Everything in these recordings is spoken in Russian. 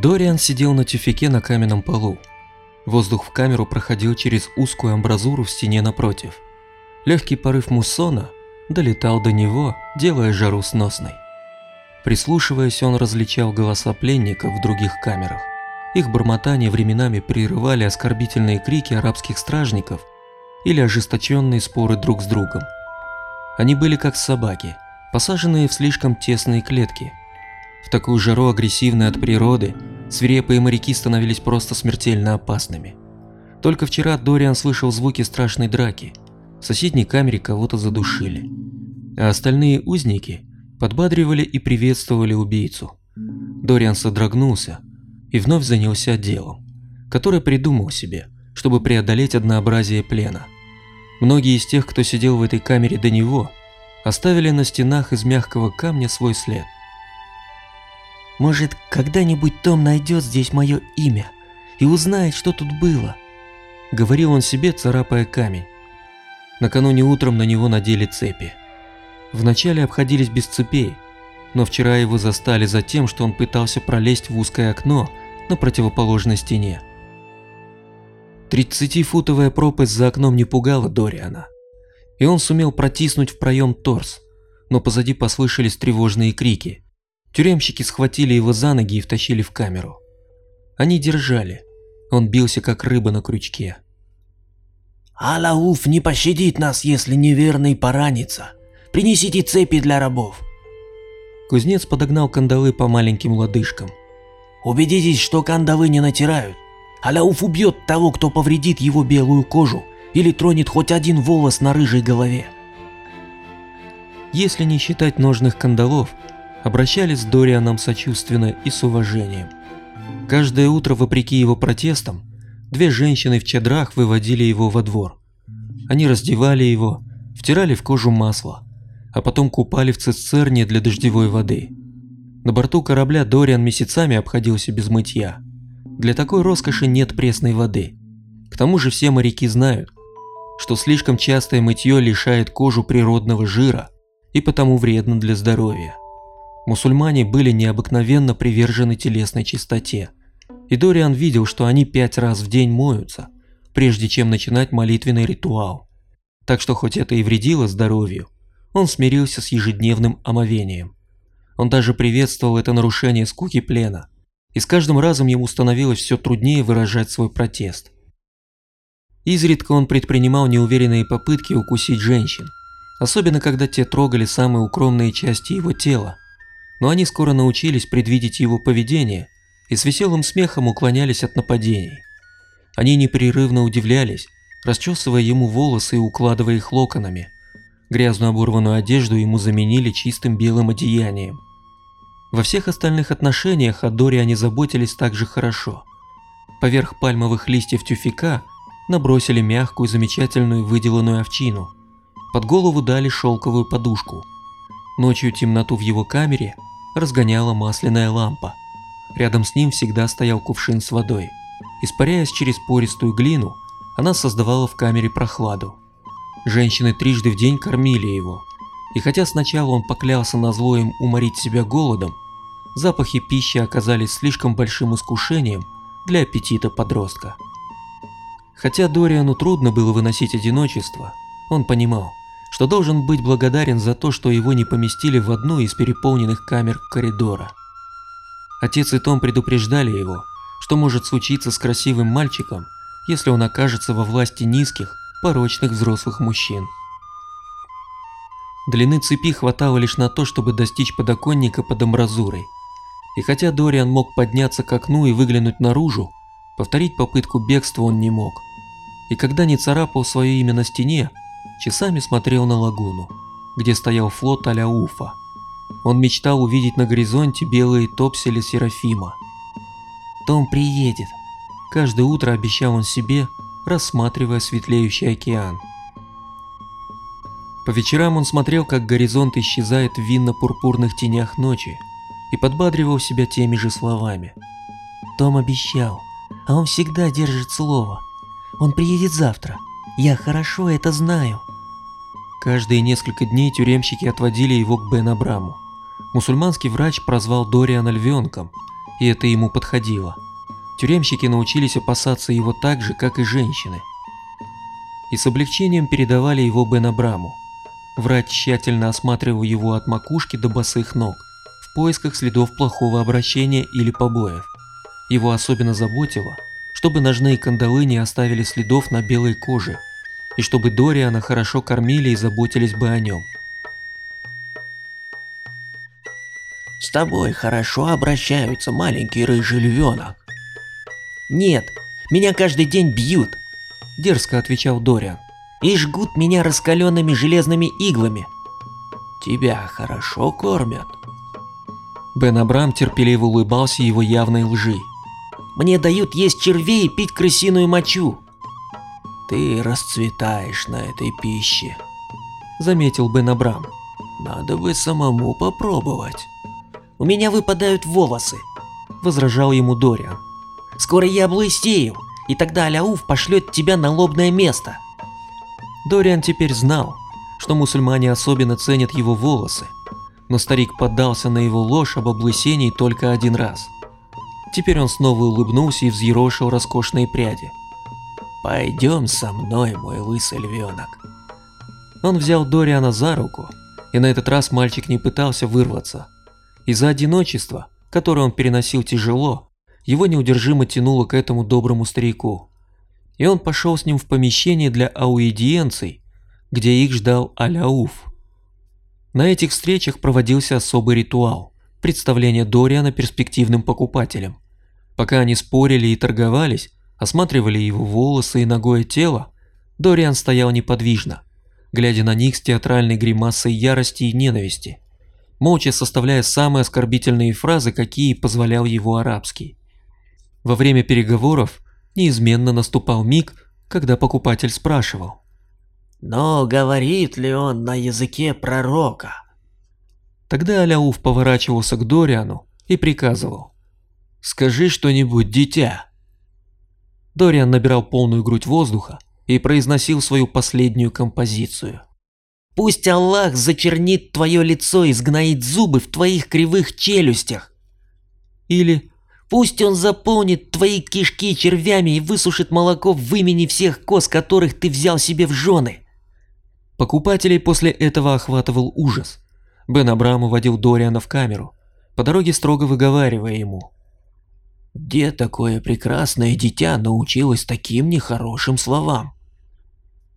Дориан сидел на тюфяке на каменном полу. Воздух в камеру проходил через узкую амбразуру в стене напротив. Легкий порыв муссона долетал до него, делая жару сносной. Прислушиваясь, он различал голоса пленников в других камерах. Их бормотание временами прерывали оскорбительные крики арабских стражников или ожесточенные споры друг с другом. Они были как собаки, посаженные в слишком тесные клетки. В такую жару агрессивные от природы, свирепые моряки становились просто смертельно опасными. Только вчера Дориан слышал звуки страшной драки. В соседней камере кого-то задушили. А остальные узники подбадривали и приветствовали убийцу. Дориан содрогнулся и вновь занялся делом, которое придумал себе, чтобы преодолеть однообразие плена. Многие из тех, кто сидел в этой камере до него, оставили на стенах из мягкого камня свой след. «Может, когда-нибудь Том найдет здесь мое имя и узнает, что тут было?» – говорил он себе, царапая камень. Накануне утром на него надели цепи. Вначале обходились без цепей, но вчера его застали за тем, что он пытался пролезть в узкое окно на противоположной стене. Тридцатифутовая пропасть за окном не пугала Дориана, и он сумел протиснуть в проем торс, но позади послышались тревожные крики. Тюремщики схватили его за ноги и втащили в камеру. Они держали, он бился как рыба на крючке. «Алауф не пощадит нас, если неверный поранится. Принесите цепи для рабов». Кузнец подогнал кандалы по маленьким лодыжкам. «Убедитесь, что кандалы не натирают. Аляуф убьет того, кто повредит его белую кожу или тронет хоть один волос на рыжей голове. Если не считать ножных кандалов, обращались с Дорианом сочувственно и с уважением. Каждое утро, вопреки его протестам, две женщины в чадрах выводили его во двор. Они раздевали его, втирали в кожу масло, а потом купали в цистерне для дождевой воды. На борту корабля Дориан месяцами обходился без мытья. Для такой роскоши нет пресной воды. К тому же все моряки знают, что слишком частое мытье лишает кожу природного жира и потому вредно для здоровья. Мусульмане были необыкновенно привержены телесной чистоте, и Дориан видел, что они пять раз в день моются, прежде чем начинать молитвенный ритуал. Так что хоть это и вредило здоровью, он смирился с ежедневным омовением. Он даже приветствовал это нарушение скуки плена – и с каждым разом ему становилось все труднее выражать свой протест. Изредка он предпринимал неуверенные попытки укусить женщин, особенно когда те трогали самые укромные части его тела, но они скоро научились предвидеть его поведение и с веселым смехом уклонялись от нападений. Они непрерывно удивлялись, расчесывая ему волосы и укладывая их локонами. Грязную оборванную одежду ему заменили чистым белым одеянием. Во всех остальных отношениях о Доре они заботились так же хорошо. Поверх пальмовых листьев тюфика набросили мягкую замечательную выделанную овчину. Под голову дали шелковую подушку. Ночью темноту в его камере разгоняла масляная лампа. Рядом с ним всегда стоял кувшин с водой. Испаряясь через пористую глину, она создавала в камере прохладу. Женщины трижды в день кормили его. И хотя сначала он поклялся на зло им уморить себя голодом, запахи пищи оказались слишком большим искушением для аппетита подростка. Хотя Дориану трудно было выносить одиночество, он понимал, что должен быть благодарен за то, что его не поместили в одну из переполненных камер коридора. Отец и Том предупреждали его, что может случиться с красивым мальчиком, если он окажется во власти низких, порочных взрослых мужчин. Длины цепи хватало лишь на то, чтобы достичь подоконника под амбразурой, и хотя Дориан мог подняться к окну и выглянуть наружу, повторить попытку бегства он не мог. И когда не царапал свое имя на стене, часами смотрел на лагуну, где стоял флот а-ля Уфа. Он мечтал увидеть на горизонте белые топсели Серафима. «Том приедет», – каждое утро обещал он себе, рассматривая светлеющий океан. По вечерам он смотрел, как горизонт исчезает в винно-пурпурных тенях ночи, и подбадривал себя теми же словами. Том обещал, а он всегда держит слово. Он приедет завтра. Я хорошо это знаю. Каждые несколько дней тюремщики отводили его к Бен Абраму. Мусульманский врач прозвал Дориана львенком и это ему подходило. Тюремщики научились опасаться его так же, как и женщины. И с облегчением передавали его Бен Абраму. Врач тщательно осматривал его от макушки до босых ног, в поисках следов плохого обращения или побоев. Его особенно заботило, чтобы ножные кандалы не оставили следов на белой коже, и чтобы Дориана хорошо кормили и заботились бы о нем. С тобой хорошо обращаются, маленький рыжий львенок. Нет, меня каждый день бьют, дерзко отвечал Дориан. И жгут меня раскаленными железными иглами. Тебя хорошо кормят. Бен Абрам терпеливо улыбался его явной лжи. Мне дают есть червей и пить крысиную мочу. Ты расцветаешь на этой пище, заметил Бен Абрам. Надо бы самому попробовать. У меня выпадают волосы, возражал ему Дориан. Скоро я облысею, и тогда Аляуф пошлет тебя на лобное место. Дориан теперь знал, что мусульмане особенно ценят его волосы, но старик поддался на его ложь об облысении только один раз. Теперь он снова улыбнулся и взъерошил роскошные пряди. «Пойдем со мной, мой лысый львенок». Он взял Дориана за руку, и на этот раз мальчик не пытался вырваться. Из-за одиночества, которое он переносил тяжело, его неудержимо тянуло к этому доброму старику. И он пошел с ним в помещение для ауэдиенций, где их ждал Аляуф. На этих встречах проводился особый ритуал – представление Дориана перспективным покупателям. Пока они спорили и торговались, осматривали его волосы и ногое тело, Дориан стоял неподвижно, глядя на них с театральной гримасой ярости и ненависти, молча составляя самые оскорбительные фразы, какие позволял его арабский. Во время переговоров неизменно наступал миг, когда покупатель спрашивал. «Но говорит ли он на языке пророка?» Тогда Аляуф поворачивался к Дориану и приказывал. «Скажи что-нибудь, дитя!» Дориан набирал полную грудь воздуха и произносил свою последнюю композицию. «Пусть Аллах зачернит твое лицо и сгноит зубы в твоих кривых челюстях!» Или Пусть он заполнит твои кишки червями и высушит молоко в имени всех коз, которых ты взял себе в жены. Покупателей после этого охватывал ужас. Бен Абрам уводил Дориана в камеру, по дороге строго выговаривая ему. «Где такое прекрасное дитя научилось таким нехорошим словам?»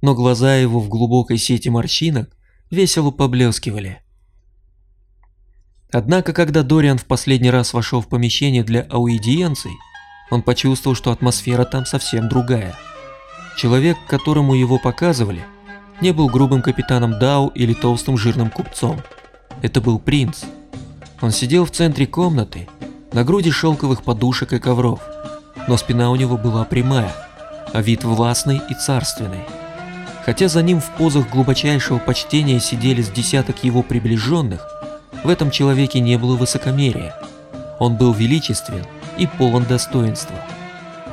Но глаза его в глубокой сети морщинок весело поблескивали. Однако, когда Дориан в последний раз вошел в помещение для аудиенций, он почувствовал, что атмосфера там совсем другая. Человек, которому его показывали, не был грубым капитаном Дау или толстым жирным купцом. Это был принц. Он сидел в центре комнаты, на груди шелковых подушек и ковров, но спина у него была прямая, а вид властный и царственный. Хотя за ним в позах глубочайшего почтения сидели с десяток его приближенных, в этом человеке не было высокомерия. Он был величествен и полон достоинства.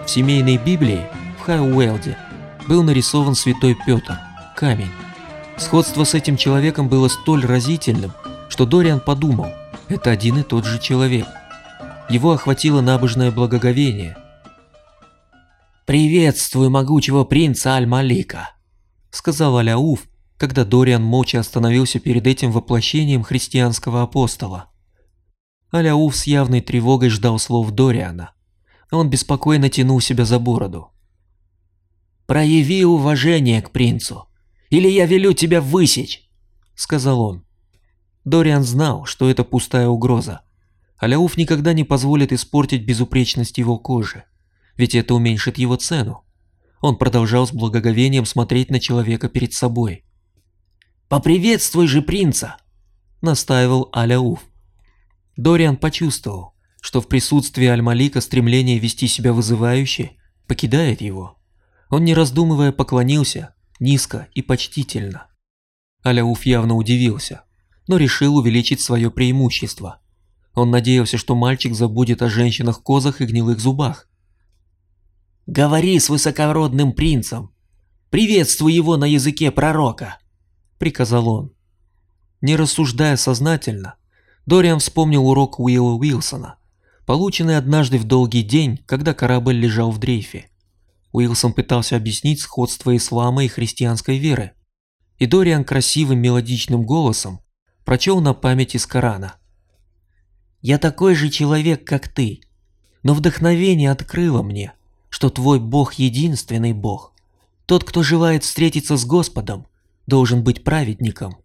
В семейной Библии в Хайуэлде был нарисован святой Петр, камень. Сходство с этим человеком было столь разительным, что Дориан подумал, это один и тот же человек. Его охватило набожное благоговение. «Приветствую могучего принца Аль-Малика», — сказал Аляуф, когда Дориан молча остановился перед этим воплощением христианского апостола. Аляуф с явной тревогой ждал слов Дориана. Он беспокойно тянул себя за бороду. «Прояви уважение к принцу, или я велю тебя высечь», — сказал он. Дориан знал, что это пустая угроза. Аляуф никогда не позволит испортить безупречность его кожи, ведь это уменьшит его цену. Он продолжал с благоговением смотреть на человека перед собой. «Поприветствуй же принца!» – настаивал Аляуф. Дориан почувствовал, что в присутствии Аль-Малика стремление вести себя вызывающе покидает его. Он, не раздумывая, поклонился, низко и почтительно. Аляуф явно удивился, но решил увеличить свое преимущество. Он надеялся, что мальчик забудет о женщинах-козах и гнилых зубах. «Говори с высокородным принцем! Приветствуй его на языке пророка!» – приказал он. Не рассуждая сознательно, Дориан вспомнил урок Уилла Уилсона, полученный однажды в долгий день, когда корабль лежал в дрейфе. Уилсон пытался объяснить сходство ислама и христианской веры, и Дориан красивым мелодичным голосом прочел на память из Корана. «Я такой же человек, как ты, но вдохновение открыло мне, что твой Бог единственный Бог. Тот, кто желает встретиться с Господом, должен быть праведником».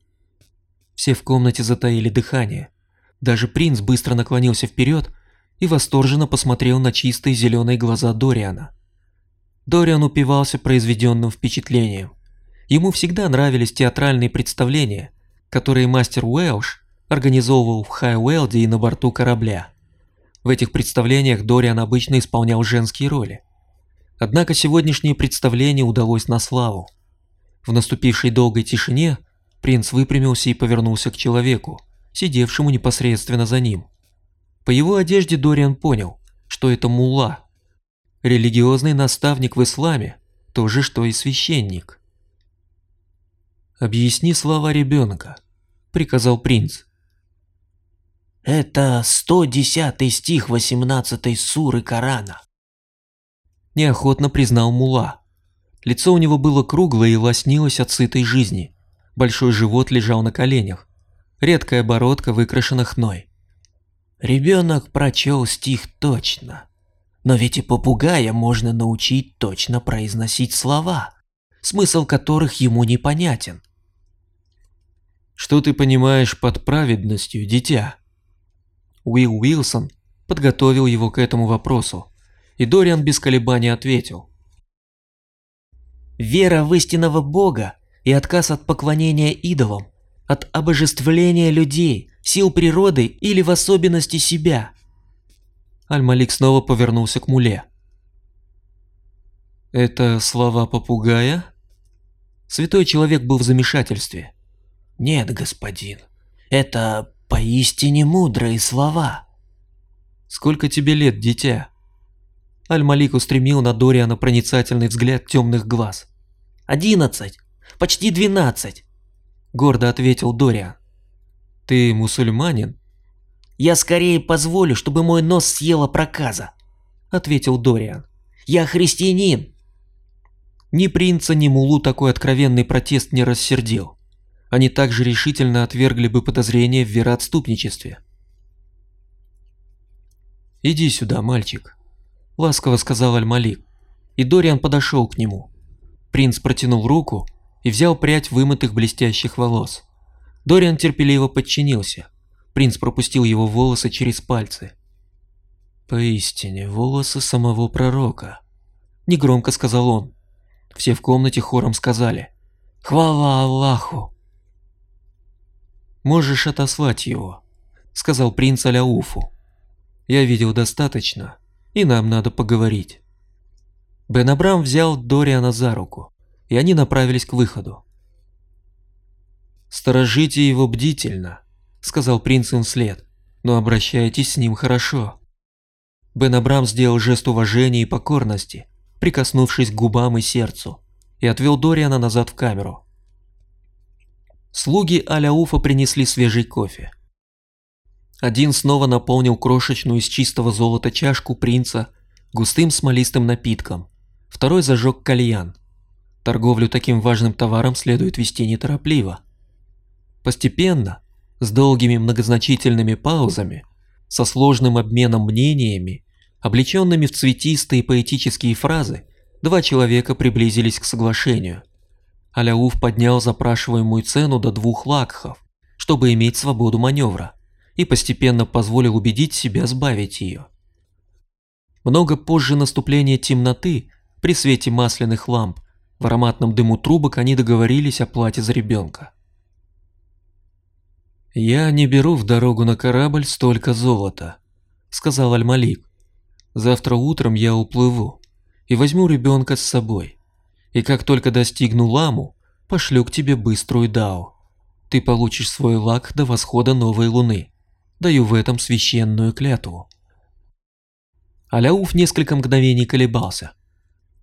Все в комнате затаили дыхание. Даже принц быстро наклонился вперед и восторженно посмотрел на чистые зеленые глаза Дориана. Дориан упивался произведенным впечатлением. Ему всегда нравились театральные представления, которые мастер Уэлш организовывал в Хай-Уэлде и на борту корабля. В этих представлениях Дориан обычно исполнял женские роли. Однако сегодняшнее представление удалось на славу. В наступившей долгой тишине принц выпрямился и повернулся к человеку, сидевшему непосредственно за ним. По его одежде Дориан понял, что это мулла, религиозный наставник в исламе, то же, что и священник. «Объясни слова ребенка», — приказал принц. «Это 110 стих 18 суры Корана», — неохотно признал Мула. Лицо у него было круглое и лоснилось от сытой жизни. Большой живот лежал на коленях. Редкая бородка выкрашена хной. Ребенок прочел стих точно. Но ведь и попугая можно научить точно произносить слова, смысл которых ему непонятен. Что ты понимаешь под праведностью, дитя? Уилл Уилсон подготовил его к этому вопросу, и Дориан без колебаний ответил. Вера в истинного Бога и отказ от поклонения идолам, от обожествления людей, сил природы или в особенности себя. Аль-Малик снова повернулся к Муле. «Это слова попугая?» Святой человек был в замешательстве. «Нет, господин, это поистине мудрые слова». «Сколько тебе лет, дитя?» Аль-Малик устремил на Дориана проницательный взгляд темных глаз. «Одиннадцать, почти двенадцать», — гордо ответил Дориан. «Ты мусульманин?» «Я скорее позволю, чтобы мой нос съела проказа», — ответил Дориан. «Я христианин». Ни принца, ни Мулу такой откровенный протест не рассердил они также решительно отвергли бы подозрения в вероотступничестве. «Иди сюда, мальчик», – ласково сказал Аль-Малик, и Дориан подошел к нему. Принц протянул руку и взял прядь вымытых блестящих волос. Дориан терпеливо подчинился. Принц пропустил его волосы через пальцы. «Поистине, волосы самого пророка», – негромко сказал он. Все в комнате хором сказали «Хвала Аллаху!» «Можешь отослать его», — сказал принц Аляуфу. «Я видел достаточно, и нам надо поговорить». Бен Абрам взял Дориана за руку, и они направились к выходу. «Сторожите его бдительно», — сказал принц им вслед, — «но обращайтесь с ним хорошо». Бен Абрам сделал жест уважения и покорности, прикоснувшись к губам и сердцу, и отвел Дориана назад в камеру. Слуги Аляуфа принесли свежий кофе. Один снова наполнил крошечную из чистого золота чашку принца густым смолистым напитком, второй зажег кальян. Торговлю таким важным товаром следует вести неторопливо. Постепенно, с долгими многозначительными паузами, со сложным обменом мнениями, облеченными в цветистые поэтические фразы, два человека приблизились к соглашению. Аляуф поднял запрашиваемую цену до двух лакхов, чтобы иметь свободу маневра, и постепенно позволил убедить себя сбавить ее. Много позже наступления темноты, при свете масляных ламп, в ароматном дыму трубок они договорились о плате за ребенка. «Я не беру в дорогу на корабль столько золота», — сказал Аль-Малик. «Завтра утром я уплыву и возьму ребенка с собой и как только достигну ламу, пошлю к тебе быструю дао. Ты получишь свой лак до восхода новой луны. Даю в этом священную клятву. Аляуф несколько мгновений колебался.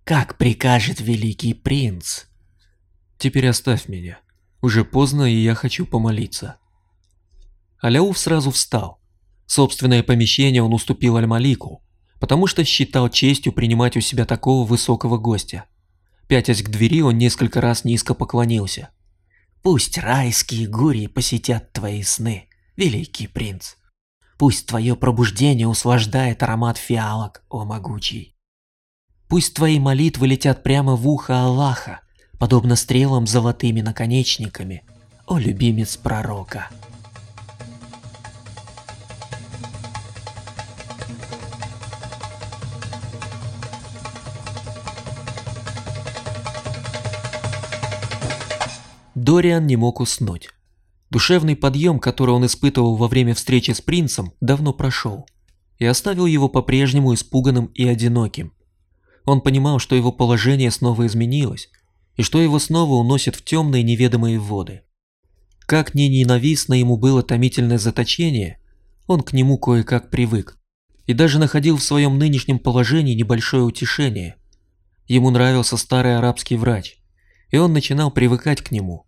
«Как прикажет великий принц?» «Теперь оставь меня. Уже поздно, и я хочу помолиться». Аляуф сразу встал. Собственное помещение он уступил Аль-Малику, потому что считал честью принимать у себя такого высокого гостя. Пятясь к двери, он несколько раз низко поклонился. «Пусть райские гурии посетят твои сны, великий принц. Пусть твое пробуждение услаждает аромат фиалок, о могучий. Пусть твои молитвы летят прямо в ухо Аллаха, подобно стрелам с золотыми наконечниками, о любимец пророка». Дориан не мог уснуть. Душевный подъем, который он испытывал во время встречи с принцем, давно прошел и оставил его по-прежнему испуганным и одиноким. Он понимал, что его положение снова изменилось, и что его снова уносят в темные неведомые воды. Как ни ненавистно ему было томительное заточение, он к нему кое-как привык и даже находил в своем нынешнем положении небольшое утешение. Ему нравился старый арабский врач, и он начинал привыкать к нему.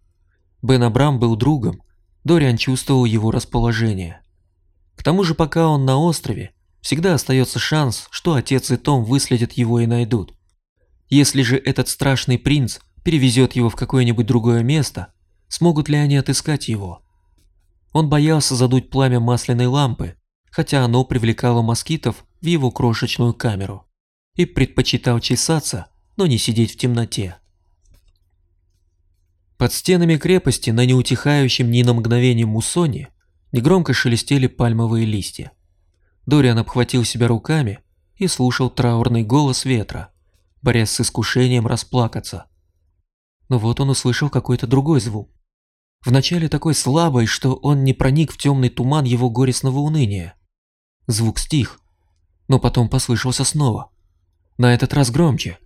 Бен Абрам был другом, Дориан чувствовал его расположение. К тому же пока он на острове, всегда остается шанс, что отец и Том выследят его и найдут. Если же этот страшный принц перевезет его в какое-нибудь другое место, смогут ли они отыскать его? Он боялся задуть пламя масляной лампы, хотя оно привлекало москитов в его крошечную камеру, и предпочитал чесаться, но не сидеть в темноте. Под стенами крепости на неутихающем ни на мгновение муссоне негромко шелестели пальмовые листья. Дориан обхватил себя руками и слушал траурный голос ветра, борясь с искушением расплакаться. Но вот он услышал какой-то другой звук. Вначале такой слабый, что он не проник в темный туман его горестного уныния. Звук стих, но потом послышался снова. На этот раз громче.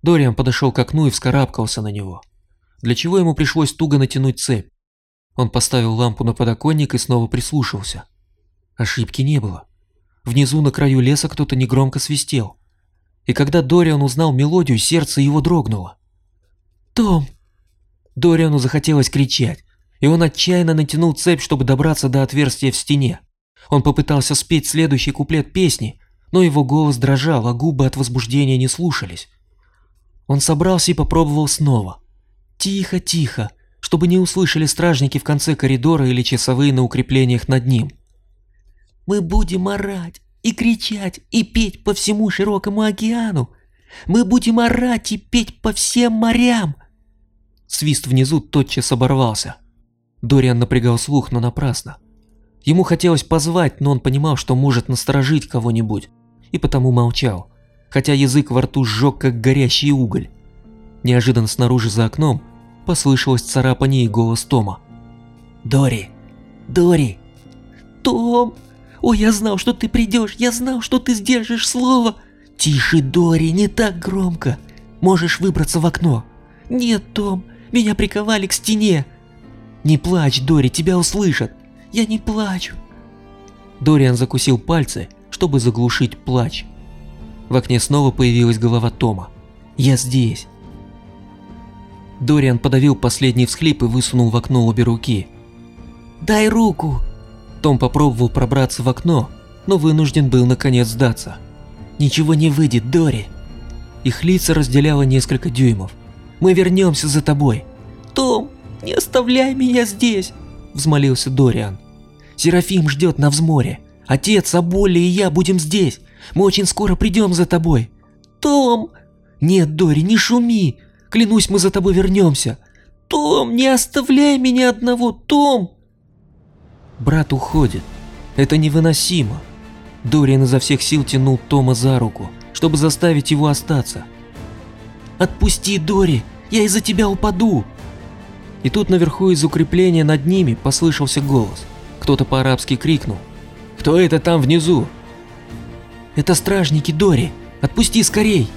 Дориан подошел к окну и вскарабкался на него для чего ему пришлось туго натянуть цепь. Он поставил лампу на подоконник и снова прислушался. Ошибки не было. Внизу на краю леса кто-то негромко свистел. И когда Дориан узнал мелодию, сердце его дрогнуло. «Том!» Дориану захотелось кричать, и он отчаянно натянул цепь, чтобы добраться до отверстия в стене. Он попытался спеть следующий куплет песни, но его голос дрожал, а губы от возбуждения не слушались. Он собрался и попробовал снова – Тихо, тихо, чтобы не услышали стражники в конце коридора или часовые на укреплениях над ним. Мы будем орать и кричать и петь по всему широкому океану. Мы будем орать и петь по всем морям. Свист внизу тотчас оборвался. Дориан напрягал слух, но напрасно. Ему хотелось позвать, но он понимал, что может насторожить кого-нибудь, и потому молчал, хотя язык во рту сжег, как горящий уголь. Неожиданно снаружи за окном послышалось царапание и голос Тома. «Дори! Дори!» «Том! О, я знал, что ты придешь! Я знал, что ты сдержишь слово!» «Тише, Дори, не так громко! Можешь выбраться в окно!» «Нет, Том, меня приковали к стене!» «Не плачь, Дори, тебя услышат!» «Я не плачу!» Дориан закусил пальцы, чтобы заглушить плач. В окне снова появилась голова Тома. «Я здесь! Дориан подавил последний всхлип и высунул в окно обе руки. «Дай руку!» Том попробовал пробраться в окно, но вынужден был наконец сдаться. «Ничего не выйдет, Дори!» Их лица разделяло несколько дюймов. «Мы вернемся за тобой!» «Том, не оставляй меня здесь!» – взмолился Дориан. «Серафим ждет на взморе. Отец, Аболи и я будем здесь. Мы очень скоро придем за тобой». «Том!» «Нет, Дори, не шуми! Клянусь, мы за тобой вернемся. Том, не оставляй меня одного, Том!» Брат уходит. Это невыносимо. Дориан изо всех сил тянул Тома за руку, чтобы заставить его остаться. «Отпусти, Дори, я из-за тебя упаду!» И тут наверху из укрепления над ними послышался голос. Кто-то по-арабски крикнул. «Кто это там внизу?» «Это стражники Дори! Отпусти скорей!»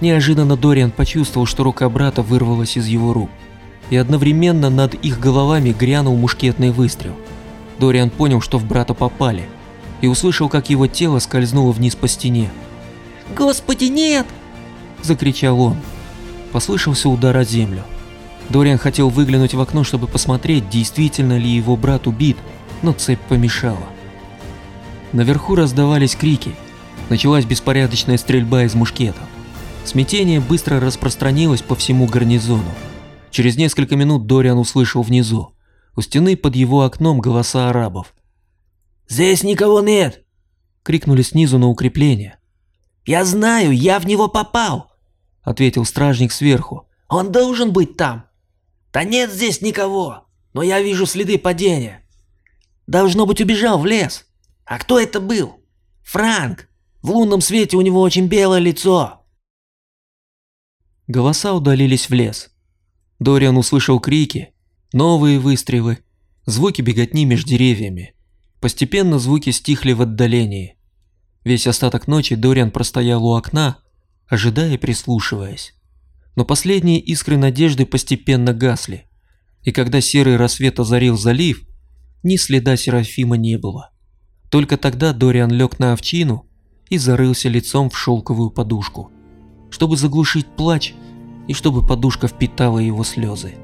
Неожиданно Дориан почувствовал, что рука брата вырвалась из его рук, и одновременно над их головами грянул мушкетный выстрел. Дориан понял, что в брата попали, и услышал, как его тело скользнуло вниз по стене. «Господи, нет!» – закричал он. Послышался удар о землю. Дориан хотел выглянуть в окно, чтобы посмотреть, действительно ли его брат убит, но цепь помешала. Наверху раздавались крики. Началась беспорядочная стрельба из мушкетов. Смятение быстро распространилось по всему гарнизону. Через несколько минут Дориан услышал внизу, у стены под его окном голоса арабов. «Здесь никого нет!» — крикнули снизу на укрепление. «Я знаю, я в него попал!» — ответил стражник сверху. «Он должен быть там!» «Да нет здесь никого, но я вижу следы падения. Должно быть, убежал в лес. А кто это был? Франк! В лунном свете у него очень белое лицо!» Голоса удалились в лес. Дориан услышал крики, новые выстрелы, звуки беготни между деревьями. Постепенно звуки стихли в отдалении. Весь остаток ночи Дориан простоял у окна, ожидая и прислушиваясь. Но последние искры надежды постепенно гасли, и когда серый рассвет озарил залив, ни следа Серафима не было. Только тогда Дориан лег на овчину и зарылся лицом в шелковую подушку чтобы заглушить плач и чтобы подушка впитала его слезы.